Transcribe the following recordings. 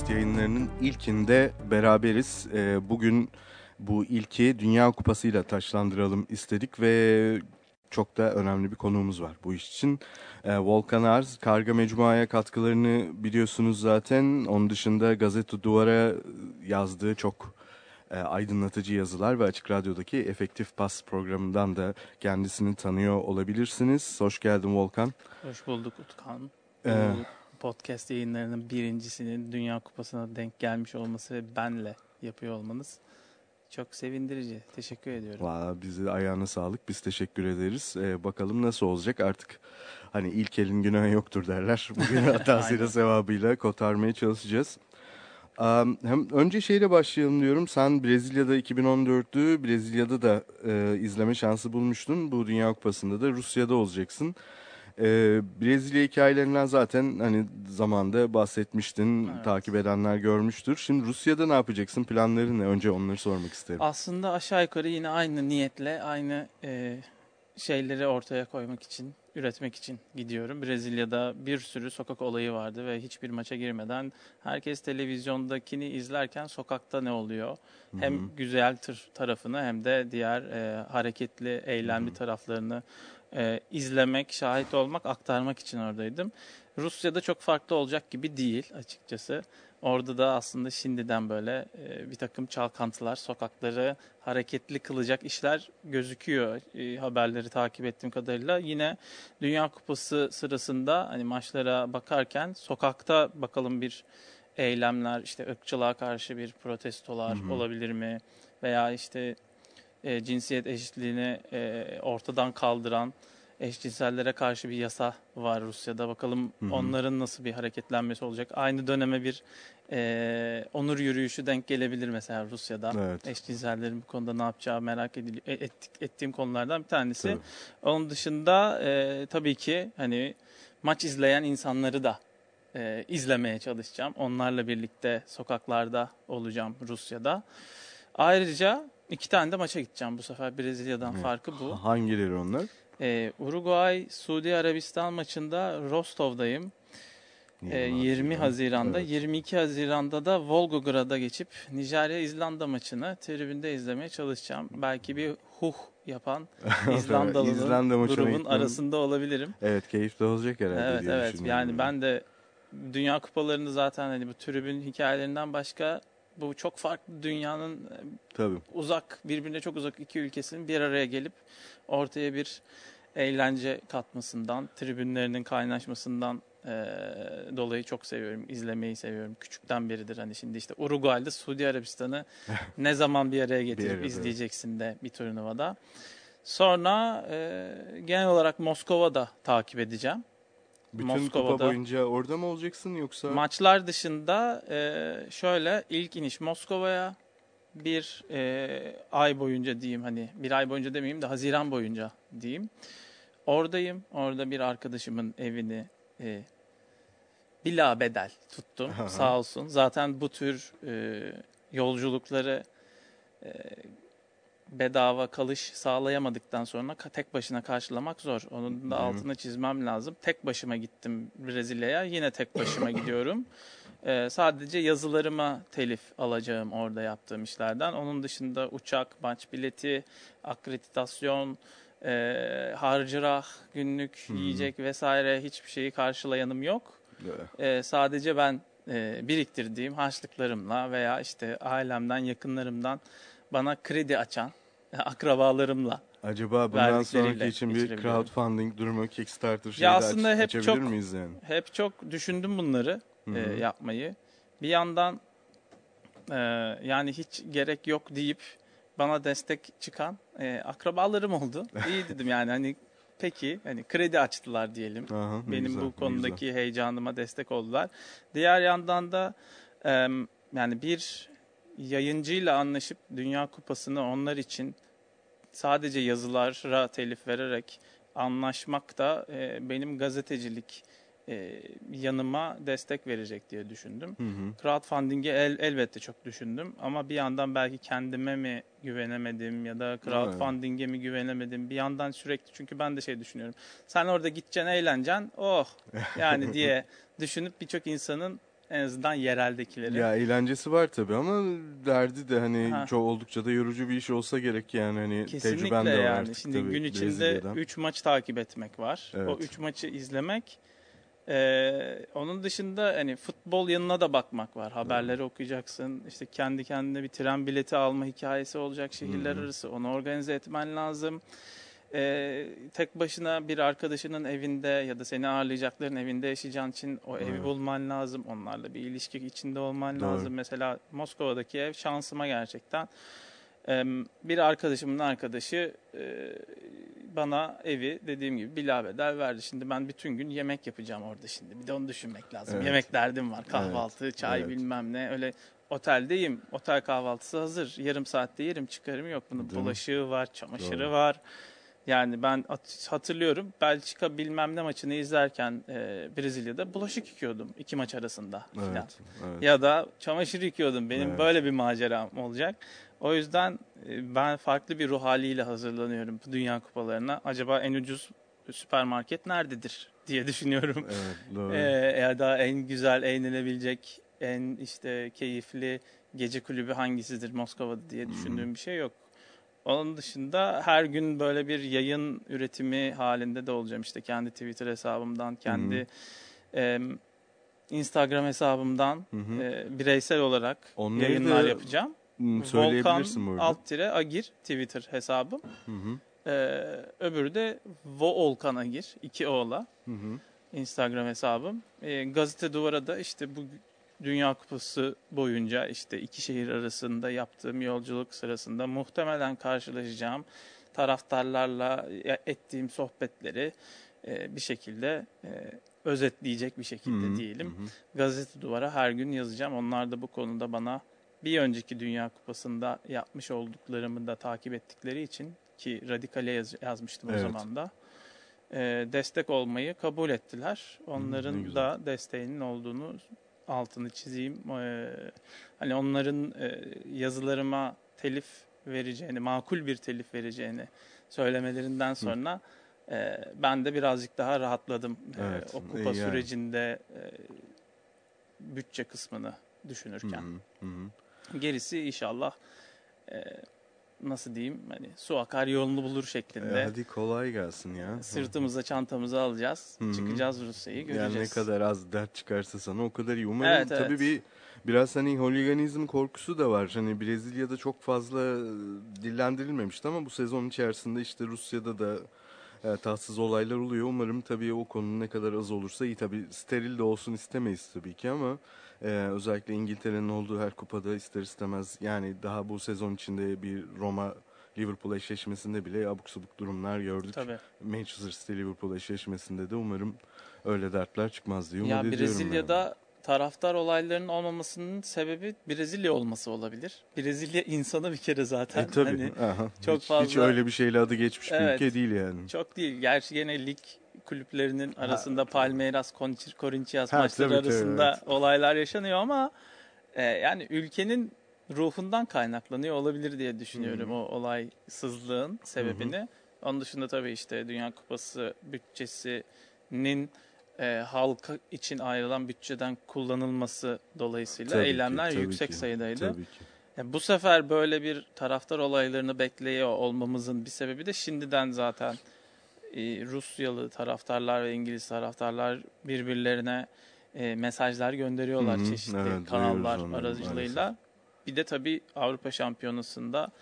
Podcast yayınlarının ilkinde beraberiz. Ee, bugün bu ilki Dünya Kupası ile taşlandıralım istedik ve çok da önemli bir konuğumuz var bu iş için. Ee, Volkan Arz, Karga Mecmua'ya katkılarını biliyorsunuz zaten. Onun dışında Gazete Duvar'a yazdığı çok e, aydınlatıcı yazılar ve Açık Radyo'daki Efektif Pas programından da kendisini tanıyor olabilirsiniz. Hoş geldin Volkan. Hoş bulduk Utkan. Ee, podcast yayınlarının birincisinin Dünya Kupası'na denk gelmiş olması ve benle yapıyor olmanız çok sevindirici. Teşekkür ediyorum. Valla bizi ayağına sağlık. Biz teşekkür ederiz. Ee, bakalım nasıl olacak artık. Hani ilk elin günahı yoktur derler. Bugün hatasıyla sevabıyla kotarmaya çalışacağız. Am, hem önce şeyle başlayalım diyorum. Sen Brezilya'da 2014'ü Brezilya'da da e, izleme şansı bulmuştun. Bu Dünya Kupası'nda da Rusya'da olacaksın. E, Brezilya hikayelerinden zaten hani zamanda bahsetmiştin. Evet. Takip edenler görmüştür. Şimdi Rusya'da ne yapacaksın? Planların ne? Önce onları sormak isterim. Aslında aşağı yukarı yine aynı niyetle aynı e, şeyleri ortaya koymak için, üretmek için gidiyorum. Brezilya'da bir sürü sokak olayı vardı ve hiçbir maça girmeden herkes televizyondakini izlerken sokakta ne oluyor? Hem güzel tır tarafını hem de diğer e, hareketli, eylemli taraflarını e, izlemek, şahit olmak, aktarmak için oradaydım. Rusya'da çok farklı olacak gibi değil açıkçası. Orada da aslında şimdiden böyle e, bir takım çalkantılar, sokakları hareketli kılacak işler gözüküyor e, haberleri takip ettiğim kadarıyla. Yine Dünya Kupası sırasında hani maçlara bakarken sokakta bakalım bir eylemler, işte ırkçılığa karşı bir protestolar olabilir mi? Veya işte e, cinsiyet eşitliğini e, ortadan kaldıran eşcinsellere karşı bir yasa var Rusya'da. Bakalım onların nasıl bir hareketlenmesi olacak. Aynı döneme bir e, onur yürüyüşü denk gelebilir mesela Rusya'da. Evet. Eşcinsellerin bu konuda ne yapacağı merak edili- e- ettik- ettiğim konulardan bir tanesi. Tabii. Onun dışında e, tabii ki hani maç izleyen insanları da e, izlemeye çalışacağım. Onlarla birlikte sokaklarda olacağım Rusya'da. Ayrıca iki tane de maça gideceğim bu sefer Brezilya'dan farkı bu. Hangileri onlar? Ee, Uruguay Suudi Arabistan maçında Rostov'dayım. Ee, 20 Haziran'da, Evet. 22 Haziran'da da Volgograd'a geçip Nijerya İzlanda maçını tribünde izlemeye çalışacağım. Belki bir huh yapan İzlandalı'nın İzlanda grubun gitmem- arasında olabilirim. Evet keyifli olacak herhalde Evet evet yani ben de Dünya Kupalarını zaten hani bu tribün hikayelerinden başka bu çok farklı dünyanın e, Tabii. uzak birbirine çok uzak iki ülkesinin bir araya gelip ortaya bir eğlence katmasından, tribünlerinin kaynaşmasından eee, dolayı çok seviyorum. izlemeyi seviyorum. Küçükten beridir hani şimdi işte Uruguay'da Suudi Arabistan'ı ne zaman bir araya getirip arada. izleyeceksin de bir turnuvada. Sonra eee, genel olarak Moskova'da takip edeceğim. Bütün Moskova'da- kupa boyunca orada mı olacaksın yoksa? Maçlar dışında e, şöyle ilk iniş Moskova'ya bir e, ay boyunca diyeyim hani bir ay boyunca demeyeyim de Haziran boyunca diyeyim. Oradayım. Orada bir arkadaşımın evini e, bila bedel tuttum. Aha. Sağ olsun. Zaten bu tür e, yolculukları e, bedava kalış sağlayamadıktan sonra tek başına karşılamak zor. Onun da altına çizmem lazım. Tek başıma gittim Brezilya'ya. Yine tek başıma gidiyorum. Ee, sadece yazılarıma telif alacağım orada yaptığım işlerden. Onun dışında uçak, maç bileti, akreditasyon, e, harcırah, günlük yiyecek vesaire hiçbir şeyi karşılayanım yok. Ee, sadece ben e, biriktirdiğim harçlıklarımla veya işte ailemden, yakınlarımdan bana kredi açan akrabalarımla. Acaba bundan sonraki için bir crowdfunding durumu Kickstarter şeyi Ya aslında aç- hep açabilir çok- miyiz yani? Hep çok düşündüm bunları Hı e, yapmayı. Bir yandan e, yani hiç gerek yok deyip bana destek çıkan e, akrabalarım oldu. İyi dedim yani hani peki hani kredi açtılar diyelim. Aha, Benim güzel, bu konudaki heyecanıma destek oldular. Diğer yandan da e, yani bir yayıncıyla anlaşıp Dünya Kupası'nı onlar için sadece yazılara telif vererek anlaşmak da e, benim gazetecilik e, yanıma destek verecek diye düşündüm. Hı hı. Crowdfunding'e el, elbette çok düşündüm ama bir yandan belki kendime mi güvenemedim ya da crowdfunding'e mi güvenemedim. Bir yandan sürekli çünkü ben de şey düşünüyorum. Sen orada gideceksin, eğleneceksin. Oh yani diye düşünüp birçok insanın en azından yereldekileri. Ya eğlencesi var tabii ama derdi de hani Ha. çok oldukça da yorucu bir iş olsa gerek yani hani tecrüben Kesinlikle de var yani. artık Şimdi tabii gün içinde Brezilya'dan. 3 maç takip etmek var. O Evet. 3 maçı izlemek. Ee, onun dışında hani futbol yanına da bakmak var. Haberleri okuyacaksın. İşte kendi kendine bir tren bileti alma hikayesi olacak şehirler hı. arası. Onu organize etmen lazım. Ee, tek başına bir arkadaşının evinde ya da seni ağırlayacakların evinde yaşayacağın için o evi Evet. bulman lazım. Onlarla bir ilişki içinde olman Doğru. lazım. Mesela Moskova'daki ev şansıma gerçekten. Ee, bir arkadaşımın arkadaşı e, bana evi dediğim gibi bilabedel verdi. Şimdi ben bütün gün yemek yapacağım orada şimdi. Bir de onu düşünmek lazım. Evet. Yemek derdim var. Kahvaltı, çay evet. bilmem ne. Öyle oteldeyim. Otel kahvaltısı hazır. Yarım saatte yerim çıkarım yok. Bunun Değil mi? bulaşığı var, çamaşırı Doğru. var. Yani ben at- hatırlıyorum Belçika bilmem ne maçını izlerken e, Brezilya'da bulaşık yıkıyordum iki maç arasında filan. Evet, evet. Ya da çamaşır yıkıyordum. Benim Evet. böyle bir maceram olacak. O yüzden e, ben farklı bir ruh haliyle hazırlanıyorum bu Dünya Kupalarına. Acaba en ucuz süpermarket nerededir diye düşünüyorum. Evet, doğru. Ee, ya da en güzel eğlenebilecek, en işte keyifli gece kulübü hangisidir Moskova'da diye düşündüğüm bir şey yok. Onun dışında her gün böyle bir yayın üretimi halinde de olacağım. İşte kendi Twitter hesabımdan, kendi em, Instagram hesabımdan Hı hı. e, bireysel olarak Onları yayınlar da- yapacağım. Volkan alt tire Agir Twitter hesabım. Hı hı. Ee, öbürü de Voolkan Agir. iki O'la. Hı hı. Instagram hesabım. Ee, gazete duvara da işte bu Dünya Kupası boyunca işte iki şehir arasında yaptığım yolculuk sırasında muhtemelen karşılaşacağım taraftarlarla ettiğim sohbetleri e, bir şekilde e, özetleyecek bir şekilde Hı hı, diyelim. hı. Gazete duvara her gün yazacağım. Onlar da bu konuda bana bir önceki Dünya Kupası'nda yapmış olduklarımı da takip ettikleri için ki radikale yaz- yazmıştım Evet. o zaman da e, destek olmayı kabul ettiler. Onların da desteğinin olduğunu altını çizeyim. E, hani onların e, yazılarıma telif vereceğini, makul bir telif vereceğini söylemelerinden sonra e, ben de birazcık daha rahatladım. E, Evet, o kupa yani. sürecinde e, bütçe kısmını düşünürken. Hı hı, hı hı. Gerisi inşallah e, nasıl diyeyim hani su akar yolunu bulur şeklinde. E, hadi kolay gelsin ya. Sırtımıza çantamızı alacağız. Hı hı. Çıkacağız Rusya'yı göreceğiz. Yani ne kadar az dert çıkarsa sana o kadar iyi. Umarım Evet, tabii evet. bir biraz hani holiganizm korkusu da var. Hani Brezilya'da çok fazla e, dillendirilmemişti ama bu sezon içerisinde işte Rusya'da da e, tatsız olaylar oluyor. Umarım tabii o konu ne kadar az olursa iyi. Tabii steril de olsun istemeyiz tabii ki ama e, özellikle İngiltere'nin olduğu her kupada ister istemez yani daha bu sezon içinde bir Roma Liverpool eşleşmesinde bile abuk sabuk durumlar gördük. Tabii. Manchester City Liverpool eşleşmesinde de umarım öyle dertler çıkmaz diye umut Ya ediyorum. Brezilya'da taraftar olaylarının olmamasının sebebi Brezilya olması olabilir. Brezilya insanı bir kere zaten. yani. E, tabii. Hani Aha. çok hiç, fazla- hiç öyle bir şeyle adı geçmiş bir Evet. ülke değil yani. çok değil. Gerçi gene lig kulüplerinin arasında Palmeiras, Con- Corinthians Ha, maçları tabii, tabii, arasında evet. olaylar yaşanıyor ama e, yani ülkenin ruhundan kaynaklanıyor olabilir diye düşünüyorum o olaysızlığın sebebini. Onun dışında tabii işte Dünya Kupası bütçesinin e, halka için ayrılan bütçeden kullanılması dolayısıyla Tabii ki, eylemler tabii yüksek ki, sayıdaydı. Tabii ki. Ya bu sefer böyle bir taraftar olaylarını bekliyor olmamızın bir sebebi de şimdiden zaten e, Rusyalı taraftarlar ve İngiliz taraftarlar birbirlerine e, mesajlar gönderiyorlar Hı hı, çeşitli evet, kanallar onları aracılığıyla. Bir de tabii Avrupa Şampiyonası'nda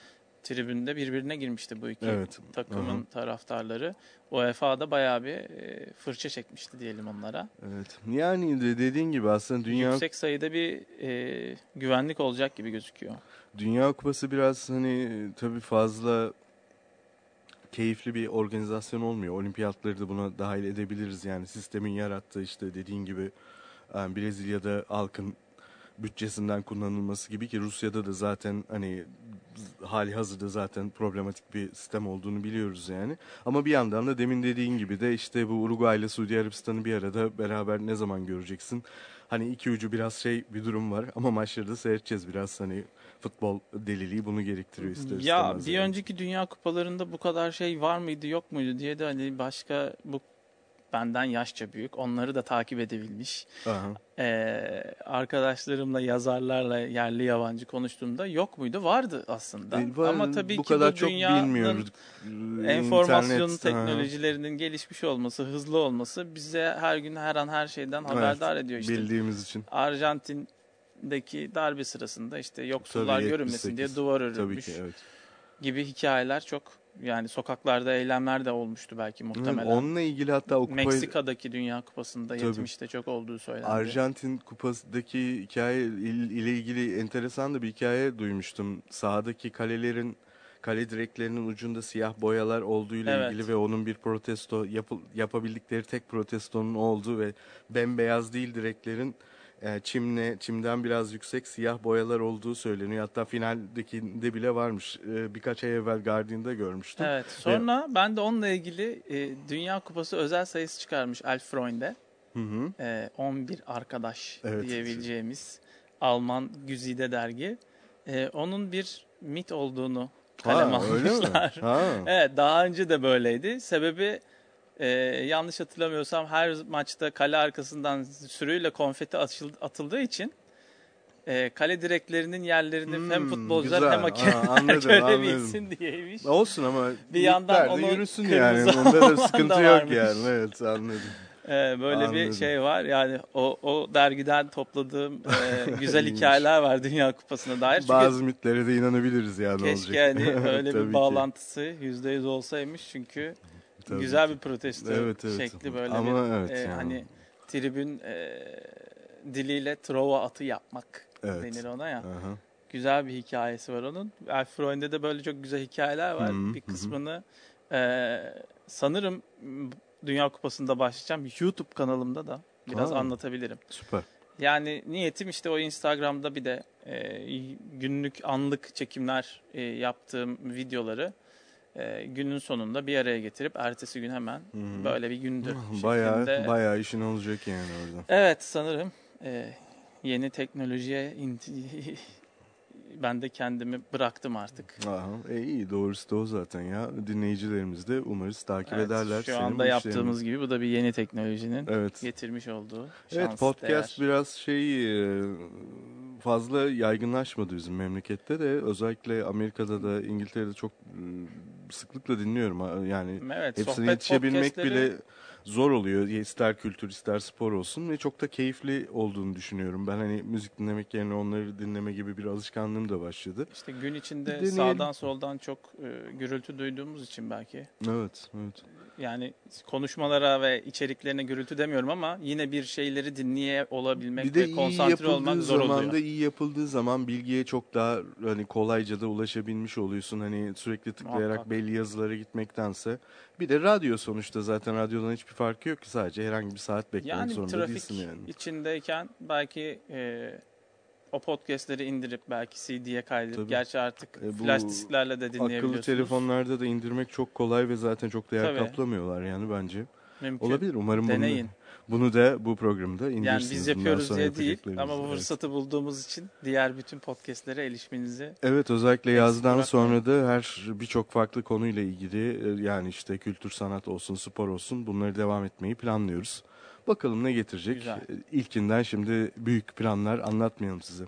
tribünde birbirine girmişti bu iki Evet, takımın aha. taraftarları. UEFA'da bayağı bir e, fırça çekmişti diyelim onlara. Evet. Yani de dediğin gibi aslında dünya Yüksek sayıda bir e, güvenlik olacak gibi gözüküyor. Dünya Kupası biraz hani tabii fazla keyifli bir organizasyon olmuyor. Olimpiyatları da buna dahil edebiliriz yani sistemin yarattığı işte dediğin gibi e, Brezilya'da halkın bütçesinden kullanılması gibi ki Rusya'da da zaten hani hali hazırda zaten problematik bir sistem olduğunu biliyoruz yani. Ama bir yandan da demin dediğin gibi de işte bu Uruguay ile Suudi Arabistan'ı bir arada beraber ne zaman göreceksin? Hani iki ucu biraz şey bir durum var ama maçları da seyredeceğiz biraz hani futbol deliliği bunu gerektiriyor ister Ya bir yani. önceki Dünya Kupalarında bu kadar şey var mıydı yok muydu diye de hani başka bu benden yaşça büyük onları da takip edebilmiş Aha. Ee, arkadaşlarımla yazarlarla yerli yabancı konuştuğumda yok muydu vardı aslında E, var- ama tabii bu ki kadar bu çok bilmiyoruz. enformasyon İnternet, teknolojilerinin gelişmiş olması hızlı olması bize her gün her an her şeyden haberdar ediyor işte Bildiğimiz için. Arjantin'deki darbe sırasında işte yoksullar Tabii, görünmesin 78. diye duvar Tabii örülmüş ki evet. gibi hikayeler çok yani sokaklarda eylemler de olmuştu belki muhtemelen. Onunla ilgili hatta o kupayı... Meksika'daki Dünya Kupası'nda Tabii. 70'te çok olduğu söylendi. Arjantin kupasındaki hikaye il- ile ilgili enteresan da bir hikaye duymuştum. Sahadaki kalelerin kale direklerinin ucunda siyah boyalar olduğuyla Evet. ilgili ve onun bir protesto yapıl- yapabildikleri tek protestonun olduğu ve bembeyaz değil direklerin çimle çimden biraz yüksek siyah boyalar olduğu söyleniyor. Hatta finaldekinde bile varmış. E, birkaç ay evvel Guardian'da görmüştüm. Evet. Sonra ben de onunla ilgili e, Dünya Kupası özel sayısı çıkarmış Freund'e. Hı hı. E, 11 arkadaş Evet. diyebileceğimiz Alman güzide dergi. E, onun bir mit olduğunu Ha, kaleme öyle mi? almışlar. Ha. Evet daha önce de böyleydi. Sebebi e, yanlış hatırlamıyorsam her maçta kale arkasından sürüyle konfeti atıl- atıldığı için e, kale direklerinin yerlerini Hmm, hem futbolcular güzel. hem hakemler görebilsin diyeymiş. Olsun ama Bir yandan onu yürüsün yani. Onda da sıkıntı da yok yani. Evet anladım. E, böyle Anladım. bir şey var. Yani o, o dergiden topladığım e, güzel hikayeler var Dünya Kupası'na dair. Çünkü Bazı mitlere de inanabiliriz yani keşke olacak. hani öyle bir bağlantısı yüzde yüz olsaymış çünkü Tabii güzel ki. bir protesto Evet, evet. şekli böyle Ama bir evet e, yani. hani tribün e, diliyle trova atı yapmak Evet. denir ona ya. Aha. Güzel bir hikayesi var onun. Elf Freund'de de böyle çok güzel hikayeler var. Hı hı, bir hı. kısmını e, sanırım Dünya Kupası'nda başlayacağım. YouTube kanalımda da biraz Aa. anlatabilirim. Süper. Yani niyetim işte o Instagram'da bir de e, günlük anlık çekimler e, yaptığım videoları e, günün sonunda bir araya getirip ertesi gün hemen hı. böyle bir gündü Bayağı, şeklinde. bayağı işin olacak yani orada. Evet sanırım e, yeni teknolojiye ben de kendimi bıraktım artık. Aha, e, iyi doğrusu da o zaten ya. Dinleyicilerimiz de umarız takip Evet, ederler. şu anda işlerini. yaptığımız gibi bu da bir yeni teknolojinin Evet. getirmiş olduğu şans, Evet podcast değer. biraz şey e, fazla yaygınlaşmadı bizim memlekette de özellikle Amerika'da da İngiltere'de çok e, sıklıkla dinliyorum. Yani Evet, hepsine yetişebilmek podcastleri- bile zor oluyor. İster kültür ister spor olsun ve çok da keyifli olduğunu düşünüyorum. Ben hani müzik dinlemek yerine onları dinleme gibi bir alışkanlığım da başladı. İşte gün içinde deneyelim. sağdan soldan çok e, gürültü duyduğumuz için belki evet evet yani konuşmalara ve içeriklerine gürültü demiyorum ama yine bir şeyleri dinleye olabilmek bir de ve konsantre olmak zor zaman oluyor. da iyi yapıldığı zaman bilgiye çok daha hani kolayca da ulaşabilmiş oluyorsun. Hani sürekli tıklayarak Muhakkak. belli yazılara gitmektense. Bir de radyo sonuçta zaten radyodan hiçbir farkı yok ki sadece herhangi bir saat beklemek Yani zorunda trafik değilsin yani. içindeyken belki e, o podcastleri indirip belki CD'ye kaydedip Tabii. gerçi artık E, flash disklerle de Akıllı dinleyebiliyorsunuz. telefonlarda da indirmek çok kolay ve zaten çok değer Tabii. kaplamıyorlar yani bence. Mümkün. Olabilir umarım bunu, Deneyin. bunu da bu programda indirirsiniz. Yani biz yapıyoruz diye değil yapacaklarınızı. ama bu Evet. fırsatı bulduğumuz için diğer bütün podcastlere erişmenizi Evet özellikle yazdan sonra da her birçok farklı konuyla ilgili e, yani işte kültür sanat olsun spor olsun bunları devam etmeyi planlıyoruz. Bakalım ne getirecek. Güzel. E, İlkinden şimdi büyük planlar anlatmayalım size.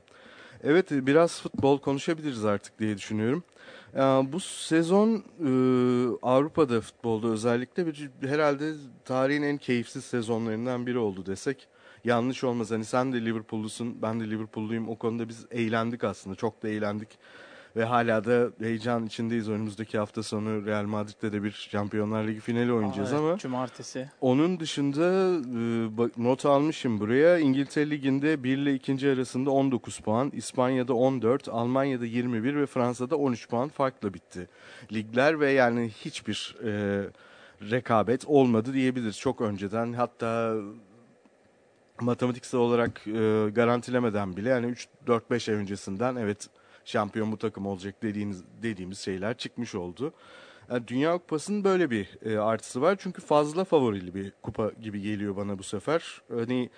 Evet e, biraz futbol konuşabiliriz artık diye düşünüyorum. E, Bu sezon Avrupa'da futbolda özellikle bir, herhalde tarihin en keyifsiz sezonlarından biri oldu desek yanlış olmaz. Hani sen de Liverpool'lusun, ben de Liverpool'luyum. O konuda biz eğlendik aslında. Çok da eğlendik. Ve hala da heyecan içindeyiz. Önümüzdeki hafta sonu Real Madrid'de de bir Şampiyonlar Ligi finali oynayacağız Aa, evet, ama cumartesi onun dışında e, not almışım buraya. İngiltere Ligi'nde 1 ile 2. arasında 19 puan, İspanya'da 14, Almanya'da 21 ve Fransa'da 13 puan farkla bitti. Ligler ve yani hiçbir e, rekabet olmadı diyebiliriz. Çok önceden hatta matematiksel olarak e, garantilemeden bile yani 3-4-5 ay öncesinden evet şampiyon bu takım olacak dediğiniz dediğimiz şeyler çıkmış oldu. Yani Dünya Kupası'nın böyle bir e, artısı var. Çünkü fazla favorili bir kupa gibi geliyor bana bu sefer. Hani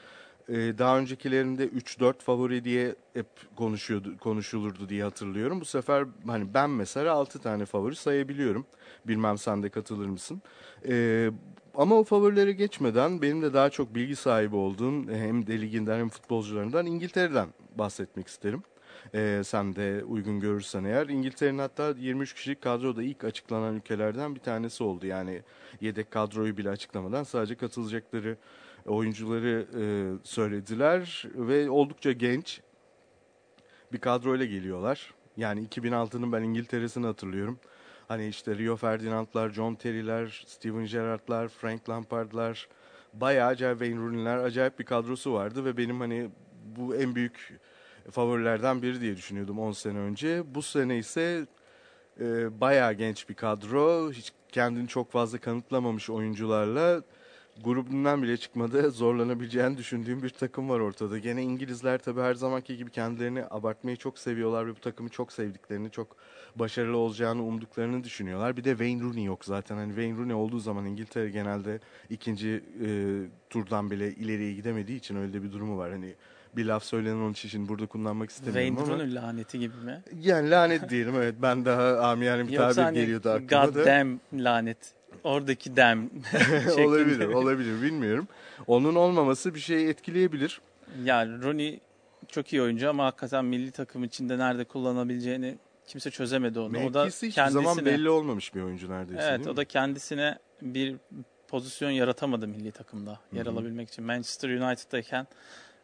e, daha öncekilerinde 3-4 favori diye hep konuşuyordu, konuşulurdu diye hatırlıyorum. Bu sefer hani ben mesela 6 tane favori sayabiliyorum. Bilmem sen de katılır mısın? E, ama o favorilere geçmeden benim de daha çok bilgi sahibi olduğum hem de liginden hem futbolcularından İngiltere'den bahsetmek isterim. Ee, sen de uygun görürsen eğer. İngiltere'nin hatta 23 kişilik kadroda ilk açıklanan ülkelerden bir tanesi oldu. Yani yedek kadroyu bile açıklamadan sadece katılacakları oyuncuları e, söylediler ve oldukça genç bir kadroyla geliyorlar. Yani 2006'nın ben İngiltere'sini hatırlıyorum. Hani işte Rio Ferdinand'lar, John Terry'ler, Steven Gerrard'lar, Frank Lampard'lar, bayağı acayip Wayne Rooney'ler acayip bir kadrosu vardı ve benim hani bu en büyük favorilerden biri diye düşünüyordum 10 sene önce. Bu sene ise e, bayağı genç bir kadro. Hiç kendini çok fazla kanıtlamamış oyuncularla grubundan bile çıkmada zorlanabileceğini düşündüğüm bir takım var ortada. Gene İngilizler tabii her zamanki gibi kendilerini abartmayı çok seviyorlar ve bu takımı çok sevdiklerini, çok başarılı olacağını umduklarını düşünüyorlar. Bir de Wayne Rooney yok zaten. Hani Wayne Rooney olduğu zaman İngiltere genelde ikinci e, turdan bile ileriye gidemediği için öyle bir durumu var. Hani bir laf söylenen onun için burada kullanmak istemiyorum Wayne ama. Rooney laneti gibi mi? Yani lanet diyelim evet. Ben daha amiyane bir tabir hani geliyordu aklıma God da. damn lanet. Oradaki şeklinde. olabilir, olabilir bilmiyorum. Onun olmaması bir şey etkileyebilir. Yani Rooney çok iyi oyuncu ama hakikaten milli takım içinde nerede kullanabileceğini kimse çözemedi onu. o da Mevkisi hiçbir zaman kendisine belli olmamış bir oyuncu neredeyse. Evet o da kendisine bir pozisyon yaratamadı milli takımda yer Hı hı. alabilmek için. Manchester United'dayken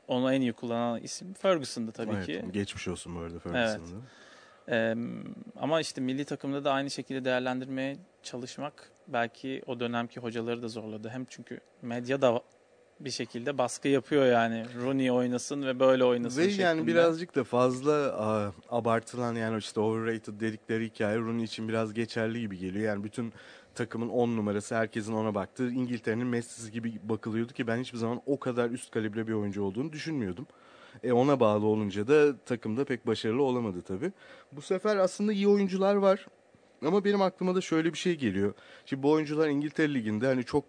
onu en iyi kullanan isim Ferguson'dı tabii evet, ki. Geçmiş olsun bu arada Ferguson'da. Ee, ama işte milli takımda da aynı şekilde değerlendirmeye çalışmak belki o dönemki hocaları da zorladı. Hem çünkü medya da bir şekilde baskı yapıyor yani. Rooney oynasın ve böyle oynasın Ve yani şeklinde. birazcık da fazla a, abartılan yani işte overrated dedikleri hikaye Rooney için biraz geçerli gibi geliyor. Yani bütün takımın 10 numarası herkesin ona baktığı İngiltere'nin Messi'si gibi bakılıyordu ki ben hiçbir zaman o kadar üst kalibre bir oyuncu olduğunu düşünmüyordum. E ona bağlı olunca da takımda pek başarılı olamadı tabii. Bu sefer aslında iyi oyuncular var. Ama benim aklıma da şöyle bir şey geliyor. Şimdi bu oyuncular İngiltere Ligi'nde hani çok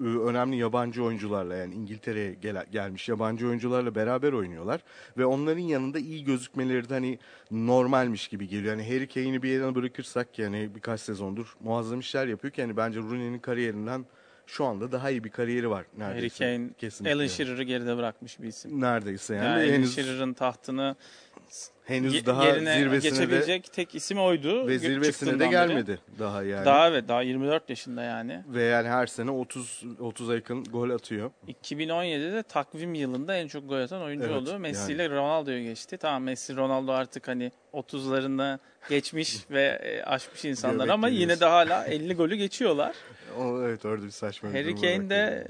önemli yabancı oyuncularla yani İngiltere'ye gel- gelmiş yabancı oyuncularla beraber oynuyorlar ve onların yanında iyi gözükmeleri de hani normalmiş gibi geliyor. Yani Harry Kane'i bir yana bırakırsak yani birkaç sezondur muazzam işler yapıyor ki yani bence Rooney'nin kariyerinden şu anda daha iyi bir kariyeri var neredeyse. Harry Kane, Kesinlikle. Alan Shearer'ı geride bırakmış bir isim. Neredeyse yani, Yani, Ve Alan henüz, Shearer'ın tahtını henüz ye- daha yerine zirvesine de geçebilecek tek isim oydu. ve zirvesine de çıktığından beri. gelmedi daha yani. Daha evet daha 24 yaşında yani. Ve yani her sene 30 30'a yakın gol atıyor. 2017'de takvim yılında en çok gol atan oyuncu Evet, oldu. Messi yani. ile Ronaldo'yu geçti. Tamam Messi Ronaldo artık hani 30'larına geçmiş ve e, aşmış insanlar ama gibi yine de hala 50 golü geçiyorlar. O, evet orada bir saçma Harry Kane de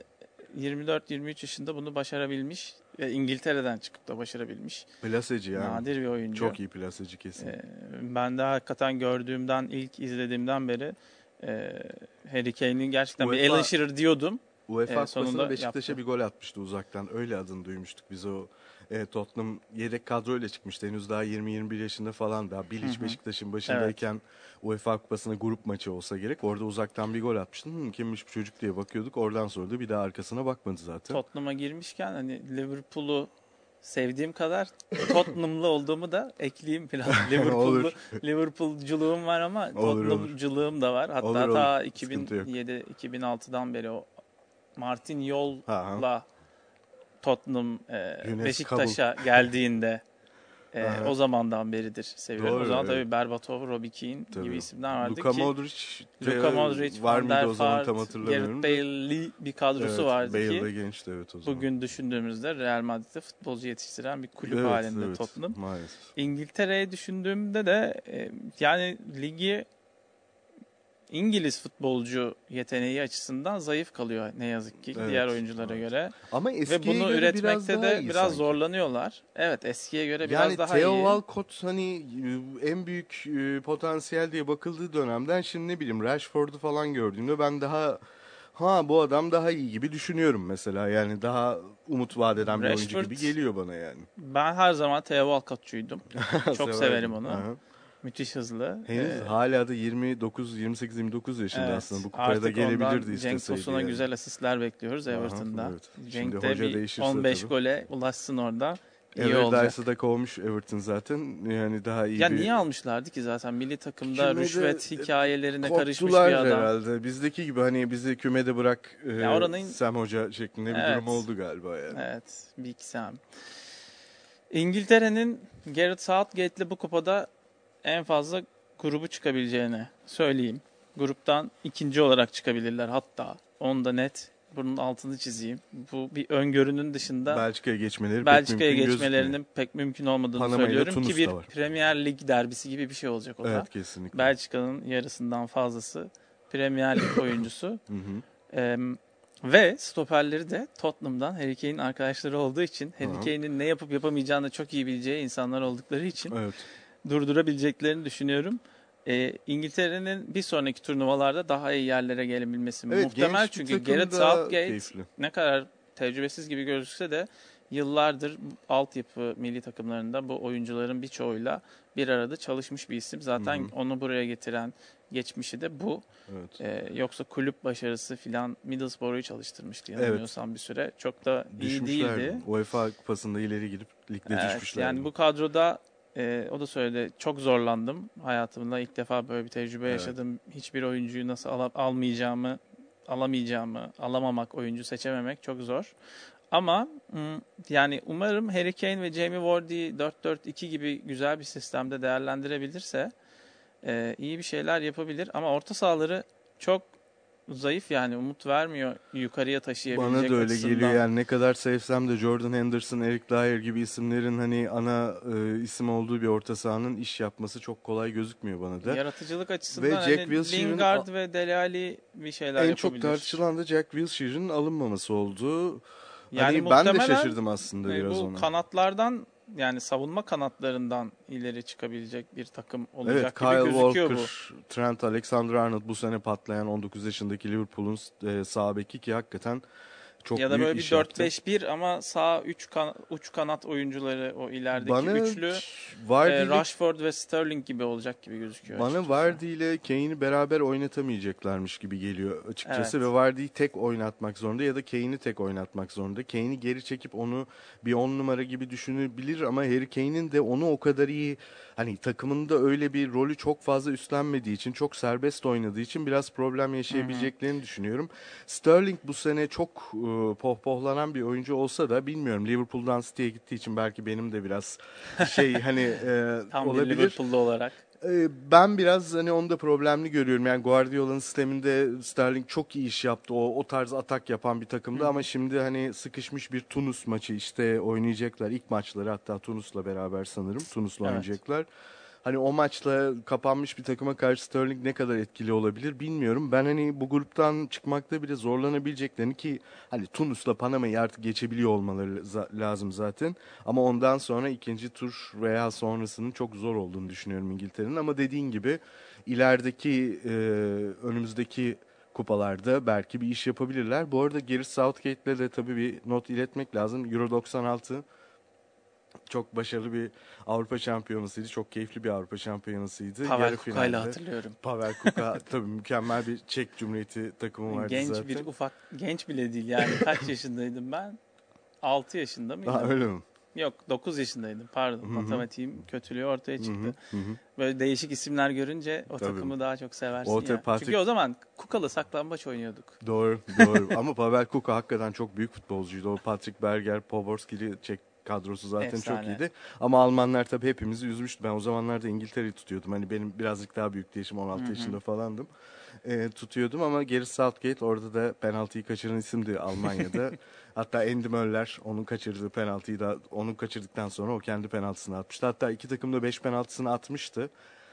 24-23 yaşında bunu başarabilmiş ve İngiltere'den çıkıp da başarabilmiş. Plaseci yani. Nadir bir oyuncu. Çok iyi plaseci kesin. Ee, ben de hakikaten gördüğümden, ilk izlediğimden beri e, Harry Kane'in gerçekten bir UEFA Alan Shearer diyordum. UEFA e, sonunda Kupası'nda Beşiktaş'a yaptı. bir gol atmıştı uzaktan. Öyle adını duymuştuk biz o e, Tottenham yedek kadroyla çıkmıştı. Henüz daha 20-21 yaşında falan daha Bilic. Beşiktaş'ın başındayken UEFA Kupası'na grup maçı olsa gerek. Orada uzaktan bir gol atmıştı. Hı, kimmiş bu çocuk diye bakıyorduk. Oradan sonra da bir daha arkasına bakmadı zaten. Tottenham'a girmişken hani Liverpool'u sevdiğim kadar Tottenham'lı olduğumu da ekleyeyim biraz. Liverpool'lu. Liverpool'culuğum var ama. Tottenham'culuğum da var. Hatta Olur, olur. ta Sıkıntı yok. 2007-2006'dan beri o Martin Yol'la. Tottenham e, Beşiktaş'a geldiğinde e, Aha. o zamandan beridir seviyorum. Doğru, o zaman evet. tabii Berbatov, Robbie Keane Tabii. gibi isimler vardı Luka ki Modric, Luka de Modric, var mıydı o zaman tam hatırlamıyorum. Gareth. Bale'li bir kadrosu Evet, vardı Bale ki de gençti evet o zaman. bugün düşündüğümüzde Real Madrid'de futbolcu yetiştiren bir kulüp Evet, halinde evet, Tottenham. Maalesef. İngiltere'ye düşündüğümde de e, yani ligi İngiliz futbolcu yeteneği açısından zayıf kalıyor ne yazık ki Evet, diğer oyunculara evet. göre. Ama Ve eskiye bunu göre üretmekte biraz daha de biraz sanki. zorlanıyorlar. Evet eskiye göre biraz Yani daha Theo iyi. Walcott hani e, en büyük e, potansiyel diye bakıldığı dönemden şimdi ne bileyim Rashford'u falan gördüğümde ben daha Ha bu adam daha iyi gibi düşünüyorum mesela. Yani daha umut vaat eden bir oyuncu Rashford- gibi geliyor bana yani. Ben her zaman Theo Walcott'çuydum. Çok Severim. severim onu. Aha. Müthiş hızlı. Henüz Ee, hala da 29, 28, 29 yaşında evet, aslında. Bu kupaya da gelebilirdi Cenk isteseydi. Tosun'a yani. güzel asistler bekliyoruz Aha, Everton'da. evet. Şimdi Cenk de hoca bir değişirse 15 tabii. gole ulaşsın orada. İyi olacak. Everdice'ı da kovmuş Everton zaten. Yani daha iyi Ya bir... niye almışlardı ki zaten milli takımda Kümede rüşvet hikayelerine karışmış bir adam. herhalde. Bizdeki gibi hani bizi kümede bırak e, Ya oranın- Sam Hoca şeklinde bir Evet. durum oldu galiba yani. Evet, Big Sam. İngiltere'nin Gareth Southgate'li bu kupada en fazla grubu çıkabileceğini söyleyeyim. Gruptan ikinci olarak çıkabilirler hatta. Onu da net bunun altını çizeyim. Bu bir öngörünün dışında Belçika'ya geçmeleri Belçika'ya geçmelerinin pek mümkün olmadığını Panama ile söylüyorum ki bir var. Premier Lig derbisi gibi bir şey olacak o gözükmüyor. da. Evet kesinlikle. Belçika'nın yarısından fazlası Premier Lig oyuncusu. Ee, ve stoperleri de Tottenham'dan Harry Kane'in arkadaşları olduğu için Harry. Kane'in ne yapıp yapamayacağını çok iyi bileceği insanlar oldukları için Evet. Durdurabileceklerini düşünüyorum. Ee, İngiltere'nin bir sonraki turnuvalarda daha iyi yerlere gelebilmesi Evet, muhtemel çünkü Gareth Southgate keyifli. ne kadar tecrübesiz gibi gözükse de yıllardır altyapı milli takımlarında bu oyuncuların birçoğuyla bir arada çalışmış bir isim. Zaten Hı hı. onu buraya getiren geçmişi de bu. Evet. Ee, yoksa kulüp başarısı filan Middlesbrough'u çalıştırmıştı yanılmıyorsam bir süre. Çok da iyi değildi. UEFA kupasında ileri gidip ligde Evet, düşmüşler. yani bu kadroda e, o da söyledi çok zorlandım. Hayatımda ilk defa böyle bir tecrübe Evet. yaşadım. Hiçbir oyuncuyu nasıl ala- almayacağımı, alamayacağımı, alamamak, oyuncu seçememek çok zor. Ama yani umarım Harry Kane ve Jamie Vardy'yi 4-4-2 gibi güzel bir sistemde değerlendirebilirse e, iyi bir şeyler yapabilir. Ama orta sahaları çok zayıf yani umut vermiyor yukarıya taşıyabilecek Bana da öyle açısından. geliyor yani ne kadar sevsem de Jordan Henderson, Eric Dyer gibi isimlerin hani ana e, isim olduğu bir orta sahanın iş yapması çok kolay gözükmüyor bana da. Yaratıcılık açısından Ve hani Jack Wilshere'ın Lingard ve Dele Alli bir şeyler en çok yapabilir. tartışılan da Jack Wilshere'ın alınmaması oldu. Yani hani ben de şaşırdım aslında e, biraz bu ona. kanatlardan yani savunma kanatlarından ileri çıkabilecek bir takım olacak Evet gibi Kyle gözüküyor Walker, Trent Alexander-Arnold bu sene patlayan 19 yaşındaki Liverpool'un e, sağ beki ki hakikaten çok. Ya da böyle bir iş yaptı. 4-5-1 ama sağ 3 kan uç kanat oyuncuları o ilerideki Bana üçlü Vardy e, ile- Rashford ve Sterling gibi olacak gibi gözüküyor. Bana açıkçası. Vardy ile Kane'i beraber oynatamayacaklarmış gibi geliyor açıkçası Evet. ve Vardy'yi tek oynatmak zorunda ya da Kane'i tek oynatmak zorunda. Kane'i geri çekip onu bir on numara gibi düşünebilir ama Harry Kane'in de onu o kadar iyi hani takımında öyle bir rolü çok fazla üstlenmediği için çok serbest oynadığı için biraz problem yaşayabileceklerini düşünüyorum. Sterling bu sene çok e, pohpohlanan bir oyuncu olsa da bilmiyorum Liverpool'dan City'ye gittiği için belki benim de biraz şey hani e, Tam olabilir. Liverpool'lu olarak. Ee, Ben biraz hani onda problemli görüyorum. Yani Guardiola'nın sisteminde Sterling çok iyi iş yaptı. O, o tarz atak yapan bir takımdı ama şimdi hani sıkışmış bir Tunus maçı işte oynayacaklar. İlk maçları hatta Tunus'la beraber sanırım. Tunus'la Evet. oynayacaklar. Hani o maçla kapanmış bir takıma karşı Sterling ne kadar etkili olabilir bilmiyorum. Ben hani bu gruptan çıkmakta bile zorlanabileceklerini ki hani Tunus'la Panama'yı artık geçebiliyor olmaları lazım zaten. Ama ondan sonra ikinci tur veya sonrasının çok zor olduğunu düşünüyorum İngiltere'nin. Ama dediğin gibi ilerideki e, önümüzdeki kupalarda belki bir iş yapabilirler. Bu arada Gareth Southgate'le de tabii bir not iletmek lazım. Euro 96 çok başarılı bir Avrupa şampiyonasıydı. Çok keyifli bir Avrupa şampiyonasıydı. Pavel Kuka'yla hatırlıyorum. Pavel Kuka tabii mükemmel bir Çek Cumhuriyeti takımı vardı Genç zaten. bir ufak genç bile değil yani kaç yaşındaydım ben? 6 yaşında mıydım? Ha, öyle mi? Yok 9 yaşındaydım pardon. Hı hı. Matematiğim kötülüğü ortaya çıktı. hı, hı hı. Böyle değişik isimler görünce o Tabii. takımı daha çok seversin Walter ya. Patrick- Çünkü o zaman Kukalı saklambaç oynuyorduk. Doğru, doğru. Ama Pavel Kuka hakikaten çok büyük futbolcuydu. O Patrick Berger, Poborski'li Çek kadrosu zaten Efsane. çok iyiydi. Ama Almanlar tabii hepimizi üzmüştü. Ben o zamanlarda İngiltere'yi tutuyordum. Hani benim birazcık daha büyük yaşım 16 Hı hı. yaşında falandım. Ee, tutuyordum ama Gareth Southgate orada da penaltıyı kaçıran isimdi Almanya'da. Hatta Andy Möller onun kaçırdığı penaltıyı da onun kaçırdıktan sonra o kendi penaltısını atmıştı. Hatta iki takım da 5 penaltısını atmıştı.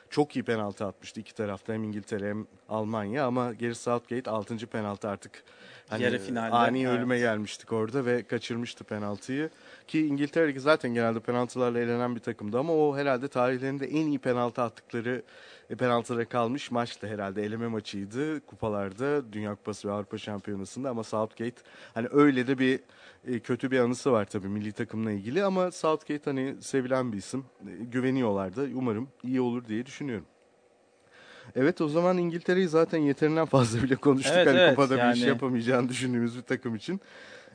Çok iyi penaltı atmıştı iki tarafta hem İngiltere hem Almanya ama Gareth Southgate 6. penaltı artık hani Yarı finalde, ani evet. ölüme gelmiştik orada ve kaçırmıştı penaltıyı. Ki İngiltere zaten genelde penaltılarla elenen bir takımdı ama o herhalde tarihlerinde en iyi penaltı attıkları e, penaltılara kalmış maçtı herhalde. Eleme maçıydı kupalarda Dünya Kupası ve Avrupa Şampiyonası'nda ama Southgate hani öyle de bir e, kötü bir anısı var tabii milli takımla ilgili ama Southgate hani sevilen bir isim. E, güveniyorlar da umarım iyi olur diye düşünüyorum. Evet o zaman İngiltere'yi zaten yeterinden fazla bile konuştuk. Evet, hani evet, kupada yani... bir iş yapamayacağını düşündüğümüz bir takım için.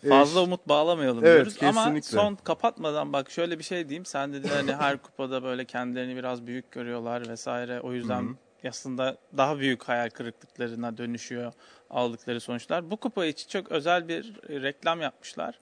Fazla ee, umut bağlamayalım evet, diyoruz. Kesinlikle. Ama son kapatmadan bak şöyle bir şey diyeyim. Sen dedin hani her kupada böyle kendilerini biraz büyük görüyorlar vesaire. O yüzden Hı-hı. aslında daha büyük hayal kırıklıklarına dönüşüyor aldıkları sonuçlar. Bu kupa için çok özel bir reklam yapmışlar.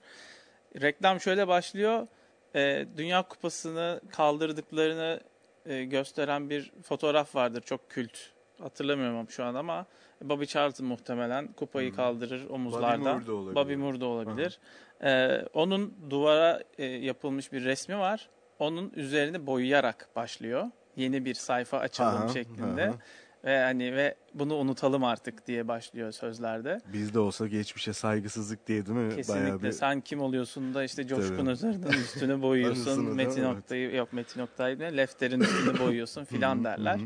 Reklam şöyle başlıyor. E, Dünya Kupası'nı kaldırdıklarını e, gösteren bir fotoğraf vardır. Çok kült. Hatırlamıyorum şu an ama Bobby Charlton muhtemelen kupayı hmm. kaldırır omuzlarda. Bobby Moore da olabilir. Bobby Moore da olabilir. Ee, onun duvara e, yapılmış bir resmi var. Onun üzerini boyayarak başlıyor. Yeni bir sayfa açalım aha, şeklinde. Aha. Ve hani ve bunu unutalım artık diye başlıyor sözlerde. Bizde olsa geçmişe saygısızlık diye değil mi? Kesinlikle. Bayağı bir... Sen kim oluyorsun da işte Coşkun Özer'in üstünü boyuyorsun. Metin Oktay'ı yok Metin Oktay ne? Lefter'in üstünü boyuyorsun filan derler.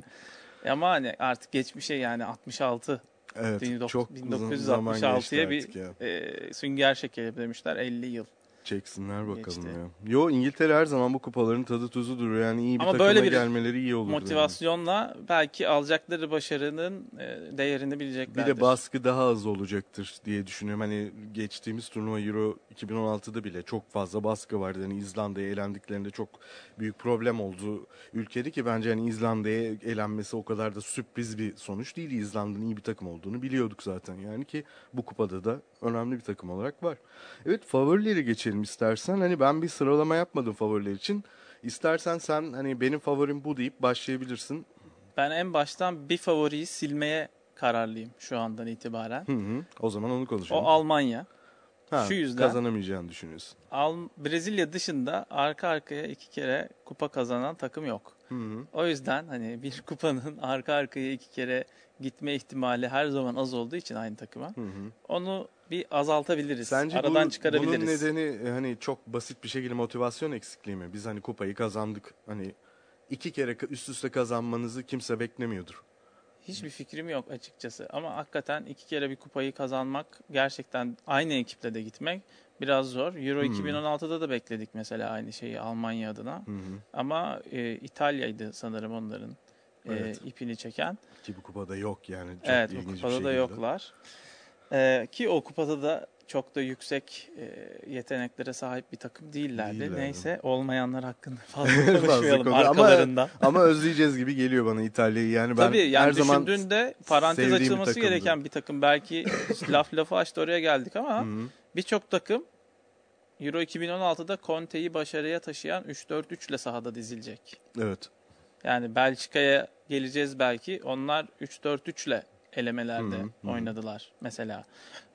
Ama hani artık geçmişe yani 66 Evet, 19, çok 1966'ya bir ya. e, sünger şekeri demişler 50 yıl. Çeksinler bakalım geçti. ya. Yo İngiltere her zaman bu kupaların tadı tuzu duruyor. Yani iyi bir Ama takıma böyle bir gelmeleri iyi olur. Motivasyonla yani. belki alacakları başarının e, değerini bileceklerdir. Bir de baskı daha az olacaktır diye düşünüyorum. Hani geçtiğimiz turnuva Euro 2016'da bile çok fazla baskı vardı. Yani İzlanda'ya elendiklerinde çok büyük problem oldu ülkede ki bence hani İzlanda'ya elenmesi o kadar da sürpriz bir sonuç değil. İzlanda'nın iyi bir takım olduğunu biliyorduk zaten. Yani ki bu kupada da önemli bir takım olarak var. Evet favorileri geçelim istersen. Hani ben bir sıralama yapmadım favoriler için. İstersen sen hani benim favorim bu deyip başlayabilirsin. Ben en baştan bir favoriyi silmeye kararlıyım şu andan itibaren. Hı hı. O zaman onu konuşalım. O Almanya. Ha, Şu yüzden kazanamayacağını düşünüyorsun. Al, Brezilya dışında arka arkaya iki kere kupa kazanan takım yok. Hı hı. O yüzden hani bir kupanın arka arkaya iki kere gitme ihtimali her zaman az olduğu için aynı takıma. Hı hı. Onu bir azaltabiliriz. Sence Aradan bu, çıkarabiliriz. Bunun nedeni e, hani çok basit bir şekilde motivasyon eksikliği mi? Biz hani kupayı kazandık. Hani iki kere üst üste kazanmanızı kimse beklemiyordur. Hiçbir fikrim yok açıkçası. Ama hakikaten iki kere bir kupayı kazanmak gerçekten aynı ekiple de gitmek biraz zor. Euro hmm. 2016'da da bekledik mesela aynı şeyi Almanya adına. Hmm. Ama e, İtalya'ydı sanırım onların e, evet. e, ipini çeken. Ki bu kupada yok yani. Çok evet bu kupada da yoklar. E, ki o kupada da çok da yüksek e, yeteneklere sahip bir takım değillerdi. Değiller Neyse olmayanlar hakkında fazla konuşmayalım fazla arkalarında. Ama, ama özleyeceğiz gibi geliyor bana İtalya'yı. Yani ben Tabii yani her zaman düşündüğünde parantez açılması bir gereken bir takım. Belki laf lafı açtı oraya geldik ama birçok takım Euro 2016'da Conte'yi başarıya taşıyan 3-4-3 ile sahada dizilecek. Evet. Yani Belçika'ya geleceğiz belki. Onlar 3-4-3 ile elemelerde hı hı. oynadılar mesela.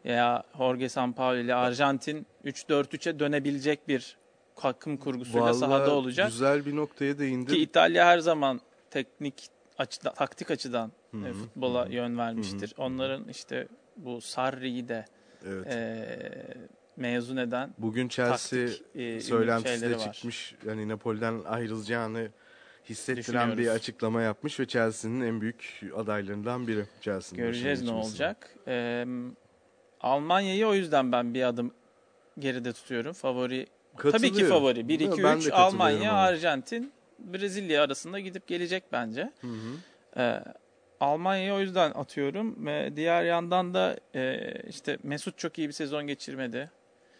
Ya Jorge Sampaoli ile Arjantin 3-4-3'e dönebilecek bir takım kurgusuyla Vallahi sahada olacak. güzel bir noktaya değindin. Ki İtalya her zaman teknik açıdan, taktik açıdan hı hı. futbola hı hı. yön vermiştir. Hı hı. Onların işte bu Sarri'yi de evet. e, mezun eden Bugün Chelsea taktik, e, söylentisi de çıkmış. Yani Napoli'den ayrılacağını hissettiren bir açıklama yapmış ve Chelsea'nin en büyük adaylarından biri. Chelsea'nin Göreceğiz ne olacak. Ee, Almanya'yı o yüzden ben bir adım geride tutuyorum. Favori tabii ki favori. 1 2 3 Almanya, ama. Arjantin, Brezilya arasında gidip gelecek bence. Hı hı. Ee, Almanya'yı o yüzden atıyorum. Ve diğer yandan da e, işte Mesut çok iyi bir sezon geçirmedi.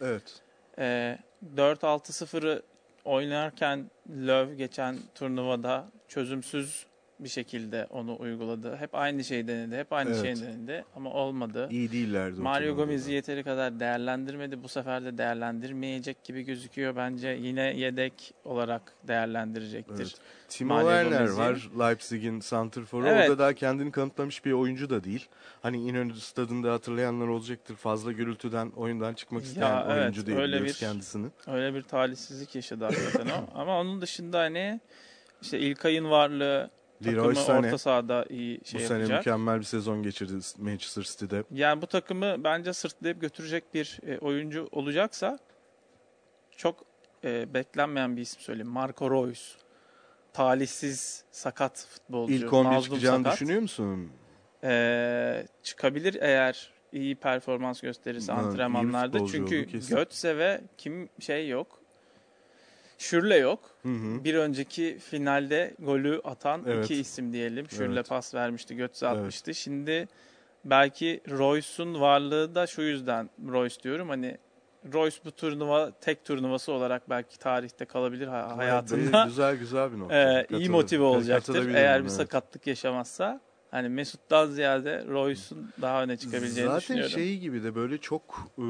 Evet. E, 4-6-0'ı oynarken Löw geçen turnuvada çözümsüz bir şekilde onu uyguladı. Hep aynı şeyi denedi, hep aynı evet. şeyi denedi ama olmadı. İyi değillerdi. Mario Gomez'i yeteri kadar değerlendirmedi. Bu sefer de değerlendirmeyecek gibi gözüküyor. Bence yine yedek olarak değerlendirecektir. Evet. Timo Werner var Leipzig'in santrforu. Evet. O da daha kendini kanıtlamış bir oyuncu da değil. Hani İnönü stadında hatırlayanlar olacaktır. Fazla gürültüden oyundan çıkmak isteyen ya, oyuncu evet, değil öyle bir, kendisini. Öyle bir talihsizlik yaşadı hakikaten o. Ama onun dışında hani işte İlkay'ın varlığı Leroy Sané orta sahada iyi şey bu yapacak. Bu sene mükemmel bir sezon geçirdi Manchester City'de. Yani bu takımı bence sırtlayıp götürecek bir e, oyuncu olacaksa çok e, beklenmeyen bir isim söyleyeyim. Marco Reus. talihsiz sakat futbolcu. İlk 11 mazlum çıkacağını sakat. düşünüyor musun? Ee, çıkabilir eğer iyi performans gösterirse Evet, antrenmanlarda. Çünkü. Götze ve kim şey yok. Şürle yok. Hı hı. Bir önceki finalde golü atan Evet. iki isim diyelim. Şürle Evet. pas vermişti, Götze Evet. atmıştı. Şimdi belki Royce'un varlığı da şu yüzden Royce diyorum. Hani Royce bu turnuva tek turnuvası olarak belki tarihte kalabilir ha- hayatında. Evet, güzel güzel bir nokta. Ee, iyi motive olacaktır. Eğer bir evet. sakatlık yaşamazsa hani Mesut'tan ziyade Royce'un daha öne çıkabileceğini Zaten düşünüyorum. şey gibi de böyle çok e,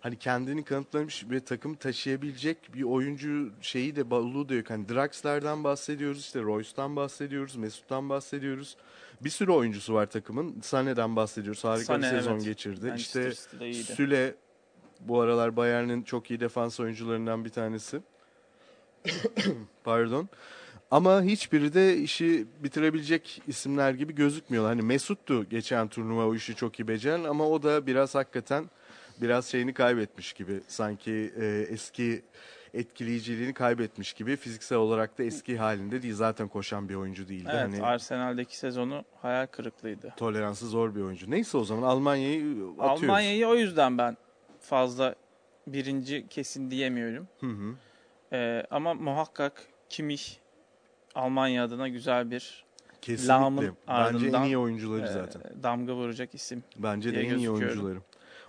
hani kendini kanıtlamış ve takım taşıyabilecek bir oyuncu şeyi de balluğu da yok. Hani Draxler'den bahsediyoruz işte Royce'dan bahsediyoruz, Mesut'tan bahsediyoruz. Bir sürü oyuncusu var takımın. Sané'den bahsediyoruz. Harika Sané, bir sezon evet. geçirdi. Manchester işte. Süle bu aralar Bayern'in çok iyi defans oyuncularından bir tanesi. Pardon. Ama hiçbiri de işi bitirebilecek isimler gibi gözükmüyorlar. Hani Mesut'tu geçen turnuva o işi çok iyi beceren ama o da biraz hakikaten biraz şeyini kaybetmiş gibi. Sanki e, eski etkileyiciliğini kaybetmiş gibi. Fiziksel olarak da eski halinde değil. Zaten koşan bir oyuncu değildi. Evet, hani Arsenal'deki sezonu hayal kırıklığıydı. toleransı zor bir oyuncu. Neyse o zaman Almanya'yı atıyoruz. Almanya'yı o yüzden ben fazla birinci kesin diyemiyorum. Hı hı. Ee, ama muhakkak Kimmich Almanya adına güzel bir Kesinlikle. Bence en iyi oyuncuları e, zaten. damga vuracak isim. Bence de en iyi oyuncuları.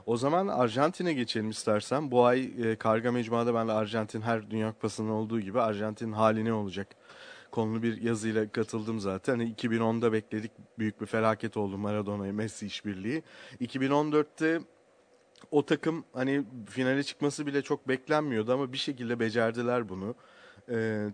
O zaman Arjantin'e geçelim istersen. Bu ay e, Karga Mecmua'da ben de Arjantin her Dünya Kupası'nın olduğu gibi Arjantin hali ne olacak? Konulu bir yazıyla katıldım zaten. Hani 2010'da bekledik. Büyük bir felaket oldu Maradona Messi işbirliği. 2014'te o takım hani finale çıkması bile çok beklenmiyordu ama bir şekilde becerdiler bunu. Ee,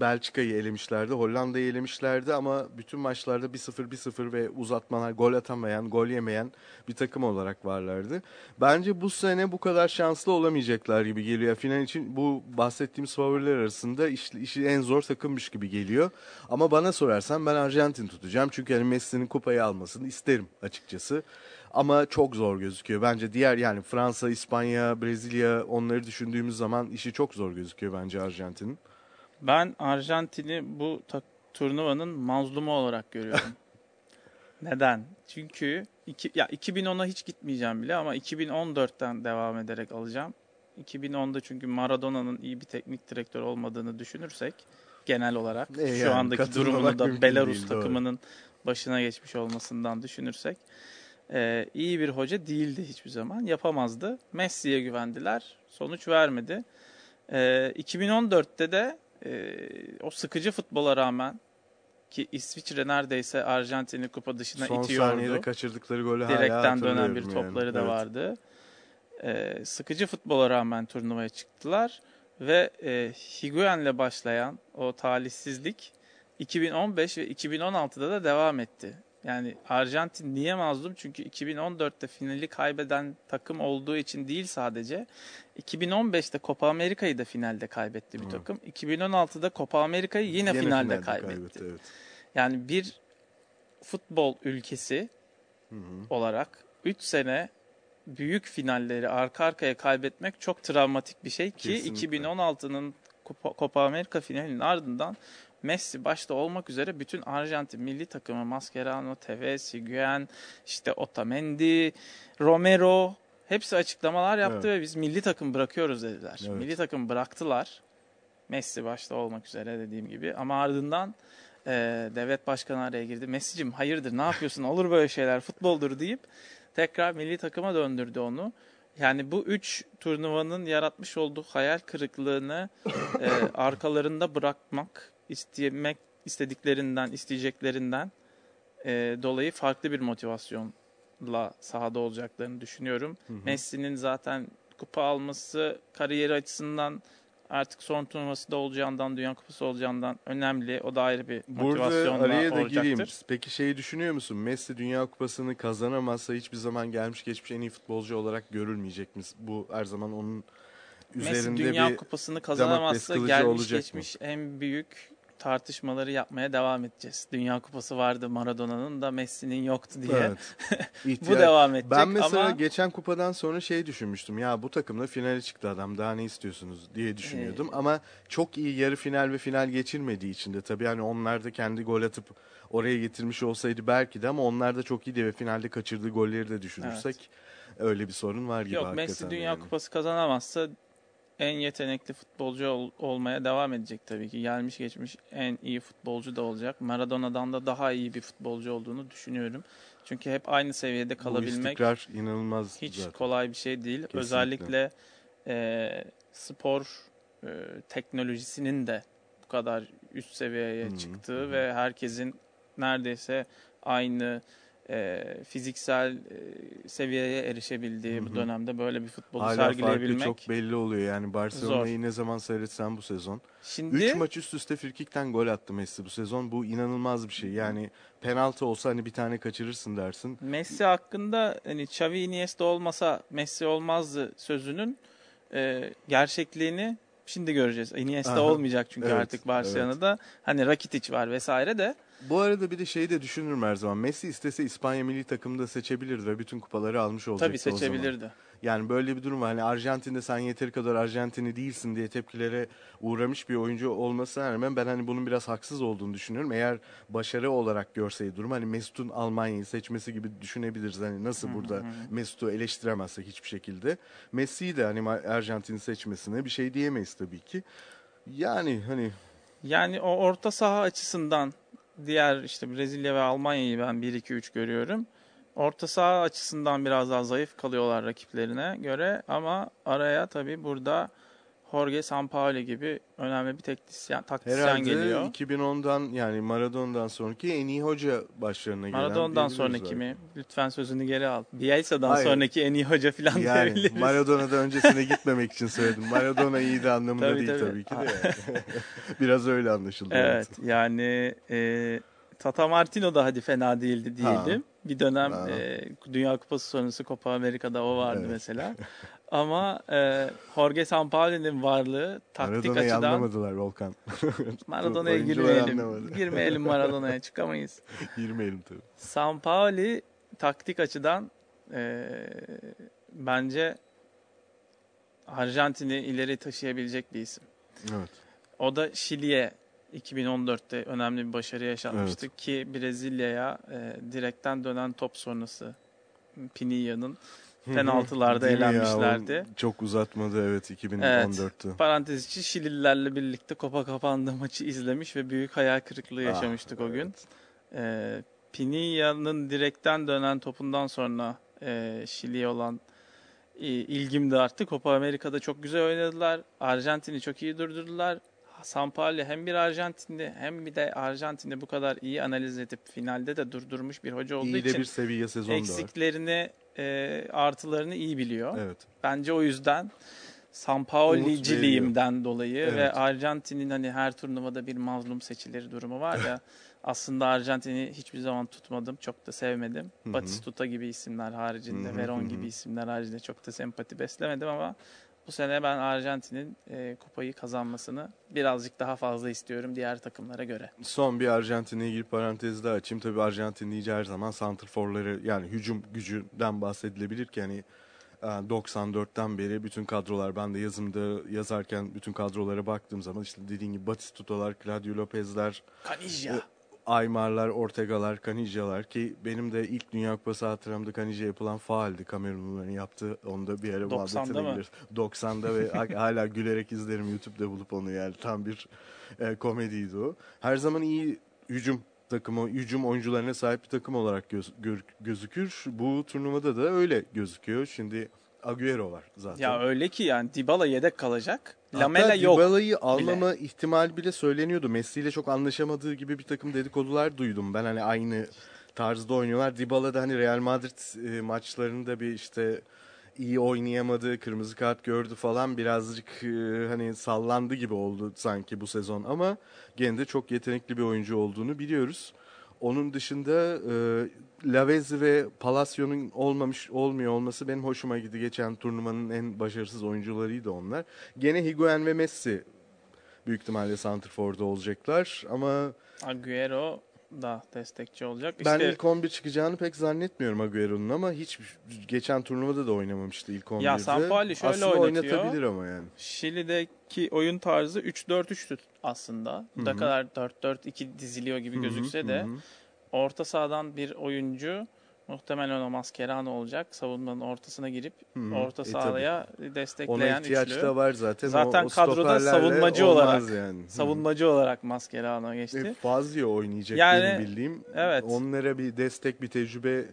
Belçika'yı elemişlerdi, Hollanda'yı elemişlerdi ama bütün maçlarda 1-0 1-0 ve uzatmalar gol atamayan, gol yemeyen bir takım olarak varlardı. Bence bu sene bu kadar şanslı olamayacaklar gibi geliyor. Final için bu bahsettiğimiz favoriler arasında iş, işi en zor takımmış gibi geliyor. Ama bana sorarsan ben Arjantin tutacağım. Çünkü hani Messi'nin kupayı almasını isterim açıkçası. Ama çok zor gözüküyor. Bence diğer yani Fransa, İspanya, Brezilya onları düşündüğümüz zaman işi çok zor gözüküyor bence Arjantin'in. Ben Arjantin'i bu turnuvanın mazlumu olarak görüyorum. Neden? Çünkü iki, ya 2010'a hiç gitmeyeceğim bile ama 2014'ten devam ederek alacağım. 2010'da çünkü Maradona'nın iyi bir teknik direktör olmadığını düşünürsek genel olarak E şu yani, andaki katılmamak durumunu da Belarus değil, doğru. takımının başına geçmiş olmasından düşünürsek e, iyi bir hoca değildi hiçbir zaman. Yapamazdı. Messi'ye güvendiler. Sonuç vermedi. E, 2014'te de e, o sıkıcı futbola rağmen ki İsviçre neredeyse Arjantin'i kupa dışına Son itiyordu. saniyede kaçırdıkları golü hala Direkten dönen bir topları yani. da Evet. vardı. Ee, sıkıcı futbola rağmen turnuvaya çıktılar ve e, Higuain'le başlayan o talihsizlik 2015 ve 2016'da da devam etti. Yani Arjantin niye mazlum? Çünkü 2014'te finali kaybeden takım olduğu için değil sadece. 2015'te Copa Amerika'yı da finalde kaybetti bir Hı. takım. 2016'da Copa Amerika'yı yine, Yine finalde, finalde kaybetti. evet. Yani bir futbol ülkesi Hı olarak 3 sene büyük finalleri arka arkaya kaybetmek çok travmatik bir şey ki Kesinlikle. 2016'nın Copa, Copa Amerika finalinin ardından Messi başta olmak üzere bütün Arjantin milli takımı Mascherano, Tevez, Higuain, işte Otamendi, Romero hepsi açıklamalar yaptı ve biz milli takım bırakıyoruz dediler. Evet. Milli takım bıraktılar. Messi başta olmak üzere dediğim gibi ama ardından e, devlet başkanı araya girdi. Messi'cim hayırdır ne yapıyorsun olur böyle şeyler futboldur deyip tekrar milli takıma döndürdü onu. Yani bu üç turnuvanın yaratmış olduğu hayal kırıklığını e, arkalarında bırakmak, istemek istediklerinden, isteyeceklerinden e, dolayı farklı bir motivasyonla sahada olacaklarını düşünüyorum. Hı hı. Messi'nin zaten kupa alması kariyeri açısından artık son turnuvası da olacağından, Dünya Kupası olacağından önemli. O da ayrı bir Burada motivasyonla araya da olacaktır. gireyim. Peki şeyi düşünüyor musun? Messi Dünya Kupası'nı kazanamazsa hiçbir zaman gelmiş geçmiş en iyi futbolcu olarak görülmeyecek mi? Bu her zaman onun Messi üzerinde Dünya bir Kupası'nı kazanamazsa gelmiş geçmiş en büyük tartışmaları yapmaya devam edeceğiz. Dünya Kupası vardı Maradona'nın da Messi'nin yoktu diye. Evet. Bu devam edecek Ben mesela ama geçen kupadan sonra şey düşünmüştüm. Ya bu takımla finale çıktı adam daha ne istiyorsunuz diye düşünüyordum. Ee, Ama çok iyi yarı final ve final geçirmediği için de tabii hani onlar da kendi gol atıp oraya getirmiş olsaydı belki de ama onlar da çok iyiydi ve finalde kaçırdığı golleri de düşünürsek öyle bir sorun var gibi yok hakikaten. Messi Dünya yani. Kupası kazanamazsa en yetenekli futbolcu ol- olmaya devam edecek tabii ki. Gelmiş geçmiş en iyi futbolcu da olacak. Maradona'dan da daha iyi bir futbolcu olduğunu düşünüyorum. Çünkü hep aynı seviyede Bu kalabilmek istikrar inanılmaz hiç zaten. kolay bir şey değil. Kesinlikle. Özellikle e, spor e, teknolojisinin de bu kadar üst seviyeye hı, çıktığı hı. ve herkesin neredeyse aynı e, fiziksel e, seviyeye erişebildiği Hı bu hı. dönemde böyle bir futbolu Hala farkı sergileyebilmek. çok belli oluyor. Yani Barcelona'yı ne zaman seyretsen bu sezon. Şimdi 3 maç üst üste frikikten gol attı Messi bu sezon. Bu inanılmaz bir şey. Yani penaltı olsa hani bir tane kaçırırsın dersin. Messi hakkında hani Xavi Iniesta olmasa Messi olmazdı sözünün e, gerçekliğini şimdi göreceğiz. Iniesta Aha. olmayacak çünkü Evet, artık Barcelona'da. Hani Rakitic var vesaire de. Bu arada bir de şeyi de düşünürüm her zaman. Messi istese İspanya milli takımında seçebilirdi ve bütün kupaları almış olacaktı Tabii seçebilirdi. Yani böyle bir durum var. Hani Arjantin'de sen yeteri kadar Arjantinli değilsin diye tepkilere uğramış bir oyuncu olmasına rağmen ben hani bunun biraz haksız olduğunu düşünüyorum. Eğer başarı olarak görseydi durum hani Mesut'un Almanya'yı seçmesi gibi düşünebiliriz. Hani nasıl burada Mesut'u eleştiremezsek hiçbir şekilde. Messi'yi de hani Arjantin'i seçmesine bir şey diyemeyiz tabii ki. Yani hani Yani o orta saha açısından diğer işte Brezilya ve Almanya'yı ben 1-2-3 görüyorum. Orta saha açısından biraz daha zayıf kalıyorlar rakiplerine göre ama araya tabii burada Jorge Sampaoli gibi önemli bir taktisyen, taktisyen herhalde geliyor. 2010'dan yani Maradona'dan sonraki en iyi hoca başlarına gelen Maradona'dan sonraki mi? Lütfen sözünü geri al. Bielsa'dan Hayır. sonraki en iyi hoca falan Yani diyebiliriz. Maradona'dan öncesine gitmemek için söyledim. Maradona iyiydi anlamında Tabii, değil tabii. tabii, ki de. yani. Biraz öyle anlaşıldı. Evet yani e, Tata Martino da hadi fena değildi diyelim. Bir dönem Ha. e, Dünya Kupası sonrası Copa Amerika'da o vardı Evet. mesela. Ama e, Jorge Sampaoli'nin varlığı taktik Maradona'yı açıdan anlamadılar Volkan. Maradona'ya girmeyelim. Girmeyelim Maradona'ya çıkamayız. Girmeyelim tabii. Sampaoli taktik açıdan e, bence Arjantin'i ileri taşıyabilecek bir isim. Evet. O da Şili'ye 2014'te önemli bir başarı yaşatmıştı ki Brezilya'ya e, direkten dönen top sonrası Pinilla'nın penaltılarda mi ya? Elenmişlerdi. Çok uzatmadı evet 2014'tü. Parantez içi Şilililerle birlikte kopa kapandığı maçı izlemiş ve büyük hayal kırıklığı Ah, yaşamıştık o gün. evet. E, Pinilla'nın direkten dönen topundan sonra e, Şili'ye olan e, ilgim de arttı. Copa Amerika'da çok güzel oynadılar. Arjantin'i çok iyi durdurdular. Sampaoli hem bir Arjantinli hem bir de Arjantin'i bu kadar iyi analiz edip finalde de durdurmuş bir hoca olduğu İyi de için bir seviye sezonu da var. eksiklerini, e, artılarını iyi biliyor. Evet. Bence o yüzden Sampaoli'ciliğimden dolayı Evet. ve Arjantin'in hani her turnuvada bir mazlum seçilir durumu var ya. aslında Arjantin'i hiçbir zaman tutmadım. Çok da sevmedim. Batistuta gibi isimler haricinde, Veron gibi isimler haricinde çok da sempati beslemedim ama bu sene ben Arjantin'in e, kupayı kazanmasını birazcık daha fazla istiyorum diğer takımlara göre. Son bir Arjantin'le ilgili parantez daha açayım. Tabii Arjantin her zaman santrforları yani hücum gücünden bahsedilebilir ki hani e, 94'ten beri bütün kadrolar ben de yazımda yazarken bütün kadrolara baktığım zaman işte dediğin gibi Batistuta'lar, Claudio Lopez'ler, Kanija. Aymarlar, Ortega'lar, Kanija'lar ki benim de ilk Dünya Kupası hatıramda Kanija yapılan faaldi. Kamerunluların yaptığı. Onu da bir ara 90'da muhabbetine mı? gireriz. 90'da ve ha- hala gülerek izlerim YouTube'da bulup onu yani. Tam bir e, komediydi o. Her zaman iyi hücum takımı, hücum oyuncularına sahip bir takım olarak göz- gör- gözükür. Bu turnuvada da öyle gözüküyor. Şimdi Agüero var zaten. Ya öyle ki yani Dybala yedek kalacak. Lamela yok. Dybala'yı almama ihtimali bile söyleniyordu. Messi ile çok anlaşamadığı gibi bir takım dedikodular duydum. Ben hani aynı tarzda oynuyorlar. Dybala da hani Real Madrid e, maçlarında bir işte iyi oynayamadı, kırmızı kart gördü falan birazcık e, hani sallandı gibi oldu sanki bu sezon ama gene de çok yetenekli bir oyuncu olduğunu biliyoruz. Onun dışında e, Lavezzi ve Palacio'nun olmamış olmuyor olması benim hoşuma gitti. Geçen turnuvanın en başarısız oyuncularıydı onlar. Gene Higuain ve Messi büyük ihtimalle Santrfor'da olacaklar ama Agüero da destekçi olacak. ben İşte ilk 11 çıkacağını pek zannetmiyorum Agüero'nun ama hiç geçen turnuvada da oynamamıştı ilk 11'de. Ya Sampaoli şöyle Aslında oynatıyor. oynatabilir ama yani. Şili'deki oyun tarzı 3-4-3'tü aslında. Hı Ne kadar 4-4-2 diziliyor gibi gözükse Hı hı, de hı hı. Orta sahadan bir oyuncu muhtemelen o Mascherano olacak. Savunmanın ortasına girip hı. orta E, sahaya Ona destekleyen ihtiyaç üçlü. da var zaten. Zaten o, o kadroda savunmacı olarak- yani. Savunmacı olarak Mascherano geçti. E, Fazio oynayacak Yani, benim bildiğim. evet. Onlara bir destek, bir tecrübe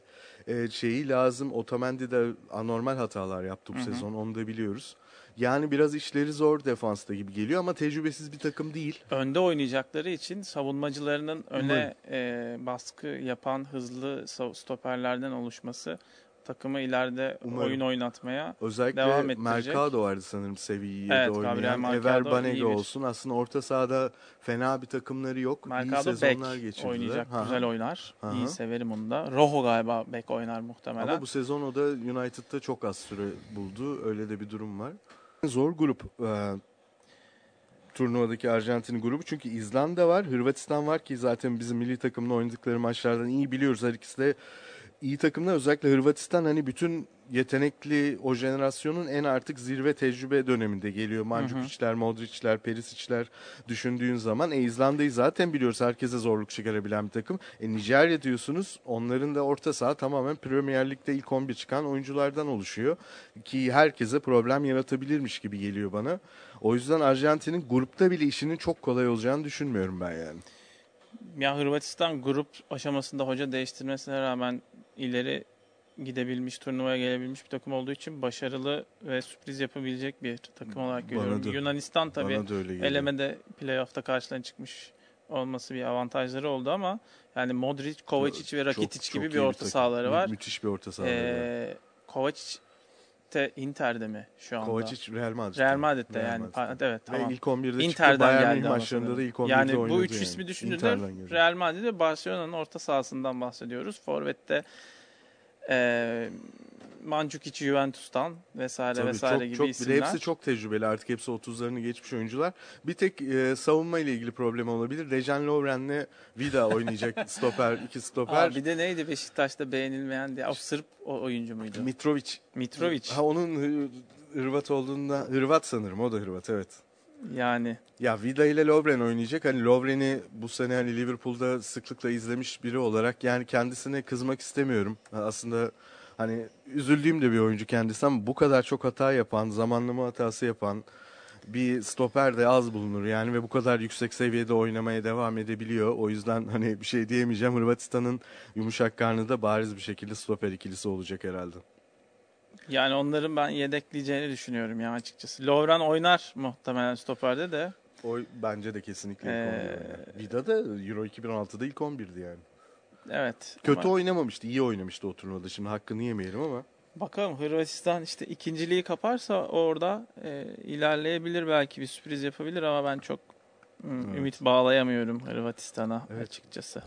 e, şeyi lazım. Otamendi de anormal hatalar yaptı bu Hı hı. sezon. Onu da biliyoruz. Yani biraz işleri zor defansta gibi geliyor ama tecrübesiz bir takım değil. önde oynayacakları için savunmacılarının öne e, baskı yapan hızlı stoperlerden oluşması takımı ileride Umarım. oyun oynatmaya Özellikle Devam ettirecek. Mercado vardı sanırım seviyede Evet, oynayan. Ever iyi Banega olsun. Aslında orta sahada fena bir takımları yok. iyi Mercado sezonlar bek geçirdiler. oynayacak. Ha, ha. Güzel oynar. Hı. İyi severim onu da. Rojo galiba bek oynar muhtemelen. Ama bu sezon o da United'da çok az süre buldu. Öyle de bir durum var. Zor grup. e, turnuvadaki Arjantin grubu. Çünkü İzlanda var, Hırvatistan var ki zaten bizim milli takımla oynadıkları maçlardan iyi biliyoruz. Her ikisi de iyi takımlar. Özellikle Hırvatistan hani bütün yetenekli o jenerasyonun en artık zirve tecrübe döneminde geliyor. Mandzukiçler, Modric'ler, Perisic'ler düşündüğün zaman. E, İzlanda'yı zaten biliyoruz. Herkese zorluk çıkarabilen bir takım. E, Nijerya diyorsunuz. Onların da orta saha tamamen Premier Lig'de ilk 11 çıkan oyunculardan oluşuyor. Ki herkese problem yaratabilirmiş gibi geliyor bana. O yüzden Arjantin'in grupta bile işinin çok kolay olacağını düşünmüyorum ben yani. Ya Hırvatistan grup aşamasında hoca değiştirmesine rağmen ileri gidebilmiş, turnuvaya gelebilmiş bir takım olduğu için başarılı ve sürpriz yapabilecek bir takım olarak görüyorum. da- Yunanistan tabii elemede playoff'ta karşılarına çıkmış olması bir avantajları oldu ama yani Modric, Kovacic ve Rakitic Çok- gibi çok bir orta takım. sahaları Mü- var. müthiş bir orta sahaları var. Ee, Kovacic de Inter'de mi şu anda? Kovacic Real Madrid'de. Real Madrid'de Real yani. Madrid'de. A- Evet tamam. Ve ilk 11'de Inter'den çıktı. Bayern geldi maçlarında da ilk 11'de Yani oynadı. bu üç yani. ismi geliyor. Real Madrid ve Barcelona'nın orta sahasından bahsediyoruz. Forvet'te e, Mandzukic Juventus'tan vesaire Tabii vesaire çok, gibi çok, isimler. hepsi çok tecrübeli artık hepsi 30'larını geçmiş oyuncular. Bir tek e, savunma ile ilgili problem olabilir. Dejan Lovren'le Vida oynayacak stoper, iki stoper. Aa, bir de neydi Beşiktaş'ta beğenilmeyen diye. O Sırp oyuncu muydu? Mitrovic. Mitrovic. Ha onun Hı- Hırvat olduğunda Hırvat sanırım o da Hırvat evet. Yani Ya Vida ile Lovren oynayacak. Hani Lovren'i bu sene hani Liverpool'da sıklıkla izlemiş biri olarak yani kendisine kızmak istemiyorum. Aslında hani üzüldüğüm de bir oyuncu kendisi ama bu kadar çok hata yapan, zamanlama hatası yapan bir stoper de az bulunur yani ve bu kadar yüksek seviyede oynamaya devam edebiliyor. O yüzden hani bir şey diyemeyeceğim. Hırvatistan'ın yumuşak karnı da bariz bir şekilde stoper ikilisi olacak herhalde. Yani onların ben yedekleyeceğini düşünüyorum ya açıkçası. Lovren oynar muhtemelen stoperde de. O bence de kesinlikle ilk Ee, 11 oynar. Vida da Euro 2016'da ilk 11'di yani. Evet. Kötü ama- oynamamıştı, iyi oynamıştı o turnuvada. Şimdi hakkını yemeyelim ama. Bakalım Hırvatistan işte ikinciliği kaparsa orada e, ilerleyebilir belki bir sürpriz yapabilir ama ben çok Evet. ümit bağlayamıyorum Hırvatistan'a Evet. açıkçası.